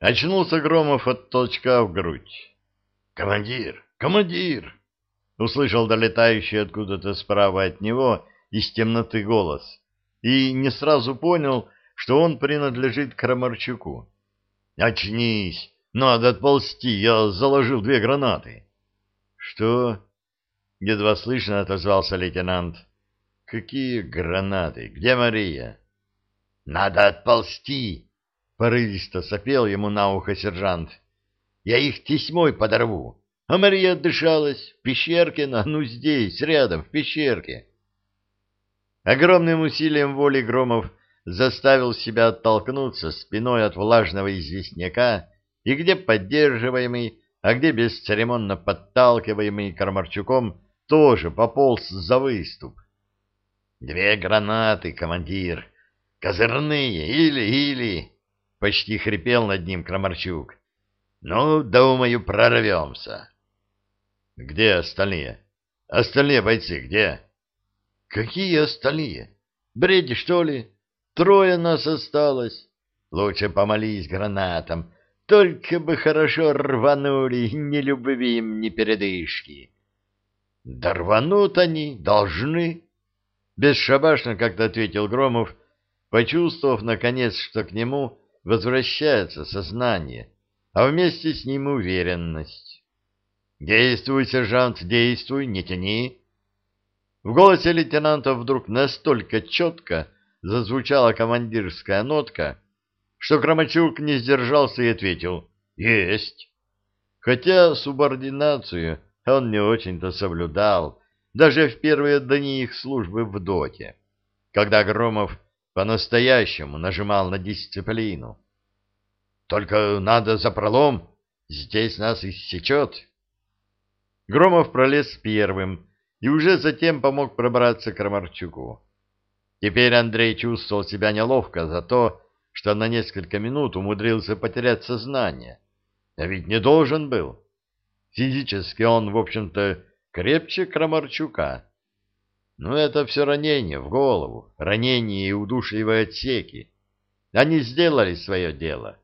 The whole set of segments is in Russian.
Очнулся Громов от толчка в грудь. «Командир! Командир!» Услышал долетающий откуда-то справа от него из темноты голос и не сразу понял, что он принадлежит Крамарчуку. «Очнись! Надо отползти! Я заложил две гранаты!» «Что?» — едва слышно отозвался лейтенант. «Какие гранаты? Где Мария?» «Надо отползти!» — порывисто сопел ему на ухо сержант. «Я их тесьмой подорву, а Мария отдышалась в пещерке, на, ну здесь, рядом, в пещерке». Огромным усилием воли Громов заставил себя оттолкнуться спиной от влажного известняка и где поддерживаемый, а где бесцеремонно подталкиваемый Кармарчуком тоже пополз за выступ. «Две гранаты, командир! Козырные! Или-или!» — почти хрипел над ним Крамарчук. «Ну, думаю, прорвемся». «Где остальные? Остальные бойцы где?» «Какие остальные? Бредишь, что ли? Трое нас осталось. Лучше помолись гранатам. Только бы хорошо рванули, не любви им ни передышки». «Да рванут они, должны!» Бесшабашно как-то ответил Громов, почувствовав, наконец, что к нему возвращается сознание, а вместе с ним уверенность. «Действуй, сержант, действуй, не тяни!» В голосе лейтенанта вдруг настолько четко зазвучала командирская нотка, что Крамачук не сдержался и ответил «Есть!». Хотя субординацию он не очень-то соблюдал, даже в первые дни их службы в доте, когда Громов по-настоящему нажимал на дисциплину. «Только надо за пролом, здесь нас иссечет». Громов пролез первым, и уже затем помог пробраться к Ромарчуку. Теперь Андрей чувствовал себя неловко за то, что на несколько минут умудрился потерять сознание. А ведь не должен был. Физически он, в общем-то, крепче Крамарчука. Но это все ранение в голову, ранение и удушливые отсеки. Они сделали свое дело.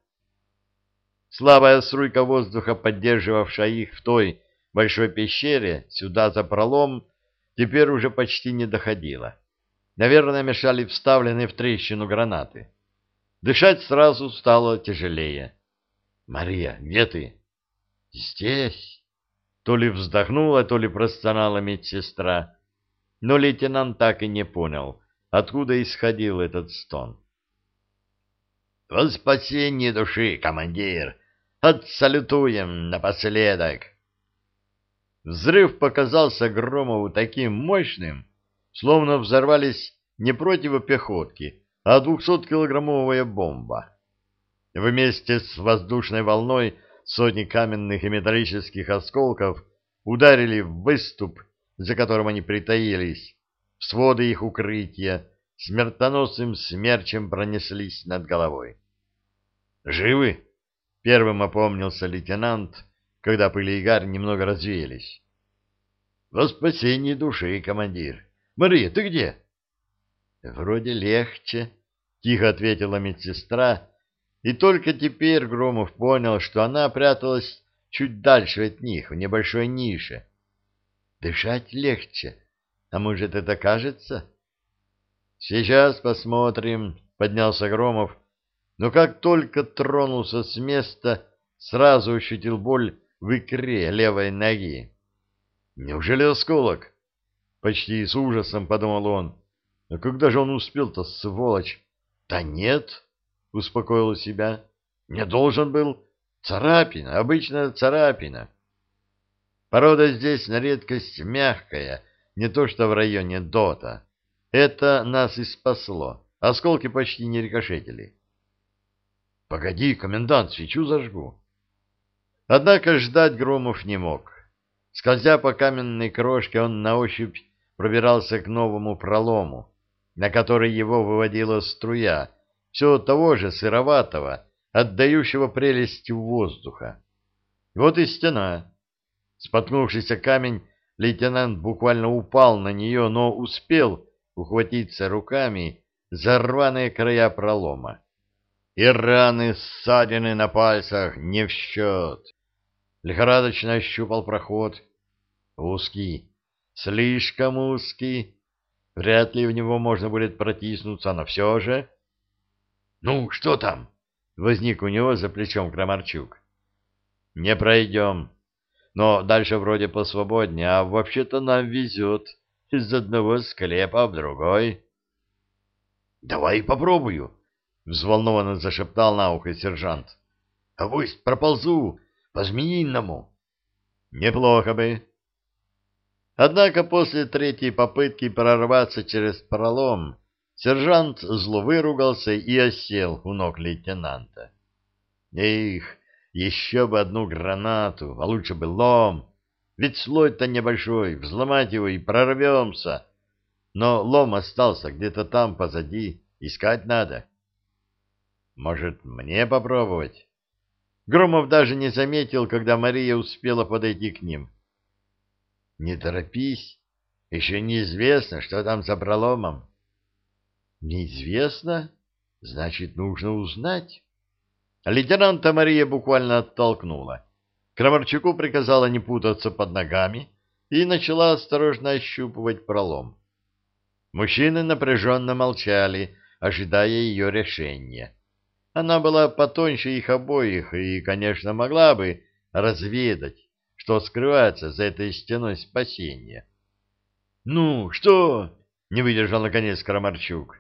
Слабая струйка воздуха, поддерживавшая их в той большой пещере сюда за пролом теперь уже почти не доходило. Наверное, мешали вставленные в трещину гранаты. Дышать сразу стало тяжелее. — Мария, где ты? — Здесь. То ли вздохнула, то ли простонала медсестра. Но лейтенант так и не понял, откуда исходил этот стон. — Во спасение души, командир! Отсалютуем напоследок! — Взрыв показался Громову таким мощным, словно взорвались не противопехотки, а двухсоткилограммовая бомба. Вместе с воздушной волной сотни каменных и металлических осколков ударили в выступ, за которым они притаились, в своды их укрытия, смертоносным смерчем пронеслись над головой. «Живы?» — первым опомнился лейтенант, когда пыли и гарь немного развеялись. — Во спасение души, командир. Мария, ты где? — Вроде легче, — тихо ответила медсестра, и только теперь Громов понял, что она пряталась чуть дальше от них, в небольшой нише. Дышать легче. А может, это кажется? — Сейчас посмотрим, — поднялся Громов, но как только тронулся с места, сразу ощутил боль в икре левой ноги. Неужели осколок? Почти с ужасом подумал он. А когда же он успел-то, сволочь? Да нет, успокоил себя. Не должен был. Царапина, обычная царапина. Порода здесь на редкость мягкая, не то что в районе Дота. Это нас и спасло. Осколки почти не рикошетили. — Погоди, комендант, свечу зажгу. Однако ждать Громов не мог. Скользя по каменной крошке, он на ощупь пробирался к новому пролому, на который его выводила струя, все того же сыроватого, отдающего прелестью воздуха. Вот и стена. Споткнувшийся камень, лейтенант буквально упал на нее, но успел ухватиться руками за рваные края пролома. И раны, ссадины на пальцах не в счет. Лихорадочно ощупал проход. Узкий, слишком узкий. Вряд ли в него можно будет протиснуться, но все же... — Ну, что там? — возник у него за плечом Крамарчук. — Не пройдем. Но дальше вроде посвободнее, а вообще-то нам везет из одного склепа в другой. — Давай попробую, — взволнованно зашептал на ухо сержант. — Авось проползу по-змеиному. — Неплохо бы. Однако после третьей попытки прорваться через пролом сержант зло выругался и осел у ног лейтенанта. Эх, еще бы одну гранату, а лучше бы лом. Ведь слой-то небольшой, взломать его и прорвемся. Но лом остался где-то там позади, искать надо. Может, мне попробовать? Громов даже не заметил, когда Мария успела подойти к ним. Не торопись, еще неизвестно, что там за проломом. Неизвестно? Значит, нужно узнать. Лейтенанта Мария буквально оттолкнула. Крамарчуку приказала не путаться под ногами и начала осторожно ощупывать пролом. Мужчины напряженно молчали, ожидая ее решения. Она была потоньше их обоих и, конечно, могла бы разведать, что скрывается за этой стеной спасения. — Ну, что? — не выдержал наконец Крамарчук.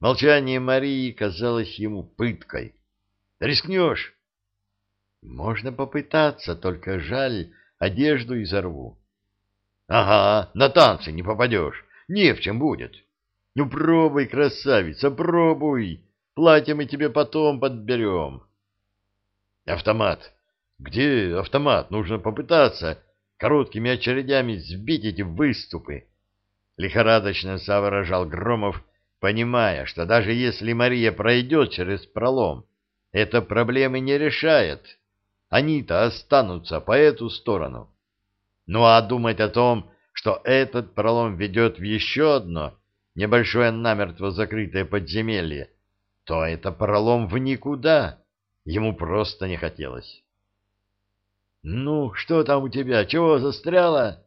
Молчание Марии казалось ему пыткой. Рискнешь? Можно попытаться, только жаль, одежду изорву. Ага, на танцы не попадешь, не в чем будет. Ну, пробуй, красавица, пробуй. Платье мы тебе потом подберем. Автомат. Где автомат? Нужно попытаться короткими очередями сбить эти выступы. Лихорадочно соображал Громов, понимая, что даже если Мария пройдет через пролом, это проблемы не решает. Они-то останутся по эту сторону. Ну а думать о том, что этот пролом ведет в еще одно небольшое намертво закрытое подземелье, то это пролом в никуда. Ему просто не хотелось. «Ну, что там у тебя? Чего застряло?»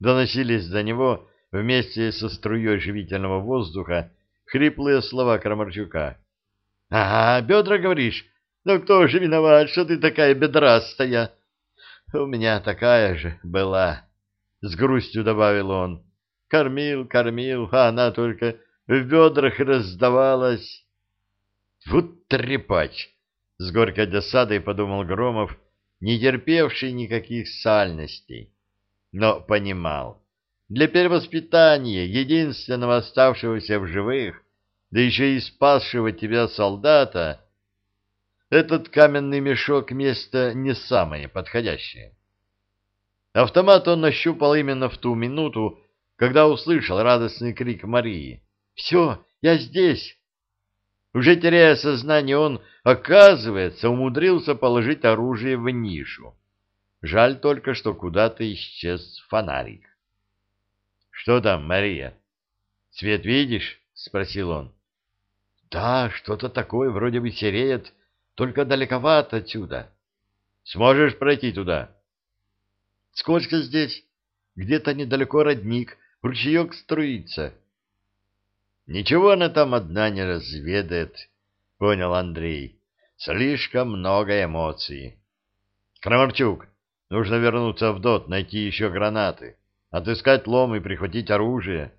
Доносились до него вместе со струей живительного воздуха хриплые слова Крамарчука. — Ага, бедра, говоришь? Ну кто же виноват, что ты такая бедрастая? — У меня такая же была, — с грустью добавил он. Кормил, кормил, а она только в бедрах раздавалась. — Вот трепач! — с горькой досадой подумал Громов, не терпевший никаких сальностей, но понимал. Для перевоспитания единственного оставшегося в живых да еще и спасшего тебя солдата, этот каменный мешок место не самое подходящее. Автомат он нащупал именно в ту минуту, когда услышал радостный крик Марии. «Все, я здесь!» Уже теряя сознание, он, оказывается, умудрился положить оружие в нишу. Жаль только, что куда-то исчез фонарик. «Что там, Мария? Свет видишь?» — спросил он. Да, что-то такое вроде бы сереет, только далековато отсюда. Сможешь пройти туда? Сколько здесь? Где-то недалеко родник, ручеек струится. Ничего она там одна не разведает, понял Андрей. Слишком много эмоций. Крамарчук, нужно вернуться в ДОТ, найти еще гранаты, отыскать лом и прихватить оружие.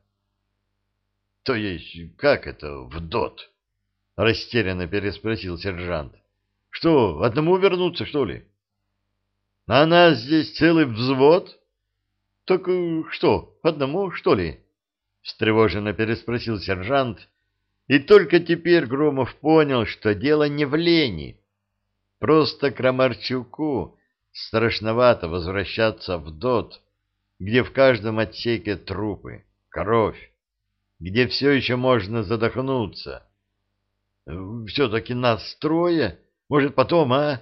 То есть, как это в ДОТ? — растерянно переспросил сержант. — Что, одному вернуться, что ли? — А нас здесь целый взвод? — Так э, что, одному, что ли? — встревоженно переспросил сержант. И только теперь Громов понял, что дело не в лени. Просто Крамарчуку страшновато возвращаться в ДОТ, где в каждом отсеке трупы, кровь, где все еще можно задохнуться все-таки нас трое. Может, потом, а?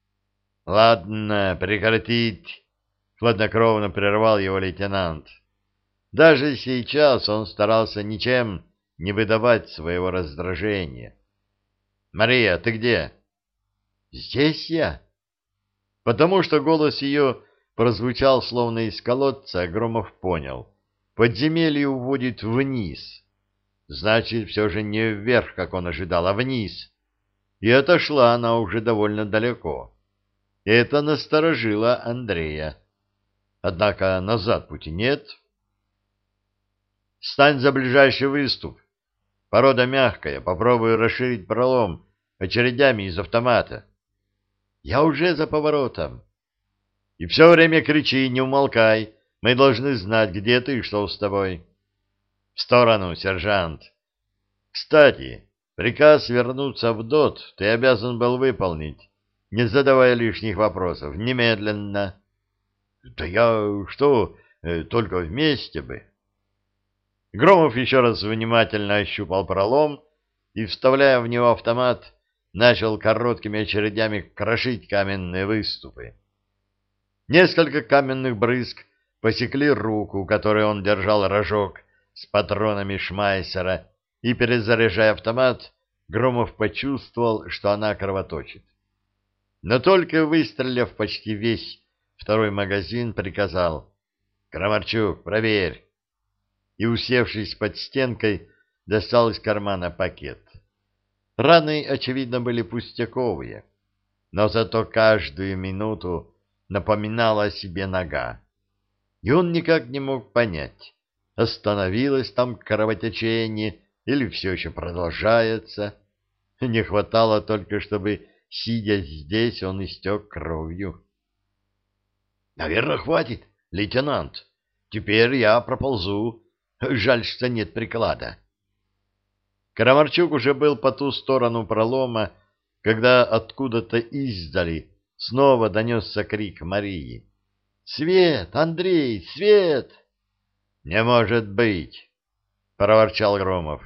— Ладно, прекратить, — хладнокровно прервал его лейтенант. Даже сейчас он старался ничем не выдавать своего раздражения. Мария, ты где? Здесь я. Потому что голос ее прозвучал словно из колодца, Громов понял. Подземелье уводит вниз. Значит, все же не вверх, как он ожидал, а вниз. И отошла она уже довольно далеко. Это насторожило Андрея. Однако назад пути нет. Стань за ближайший выступ. Порода мягкая, попробую расширить пролом очередями из автомата. Я уже за поворотом. И все время кричи, не умолкай. Мы должны знать, где ты и что с тобой. В сторону, сержант. Кстати, приказ вернуться в ДОТ ты обязан был выполнить, не задавая лишних вопросов. Немедленно. Да я что, э, только вместе бы. Громов еще раз внимательно ощупал пролом и, вставляя в него автомат, начал короткими очередями крошить каменные выступы. Несколько каменных брызг посекли руку, которой он держал рожок с патронами Шмайсера, и, перезаряжая автомат, Громов почувствовал, что она кровоточит. Но только выстрелив почти весь второй магазин, приказал «Крамарчук, проверь!» и, усевшись под стенкой, достал из кармана пакет. Раны, очевидно, были пустяковые, но зато каждую минуту напоминала о себе нога. И он никак не мог понять, остановилось там кровотечение или все еще продолжается. Не хватало только, чтобы, сидя здесь, он истек кровью. — Наверное, хватит, лейтенант. Теперь я проползу. Жаль, что нет приклада. Карамарчук уже был по ту сторону пролома, когда откуда-то издали снова донесся крик Марии. «Свет! Андрей! Свет!» «Не может быть!» — проворчал Громов.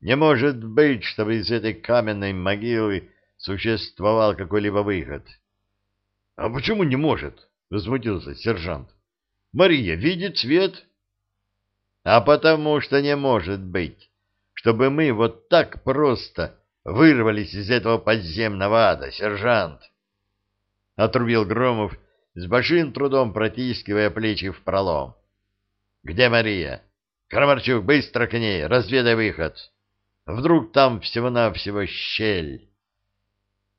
«Не может быть, чтобы из этой каменной могилы существовал какой-либо выход». «А почему не может?» — возмутился сержант. «Мария видит свет». «А потому что не может быть чтобы мы вот так просто вырвались из этого подземного ада, сержант. Отрубил Громов, с большим трудом протискивая плечи в пролом. Где Мария? Крамарчук, быстро к ней, разведай выход. Вдруг там всего-навсего щель.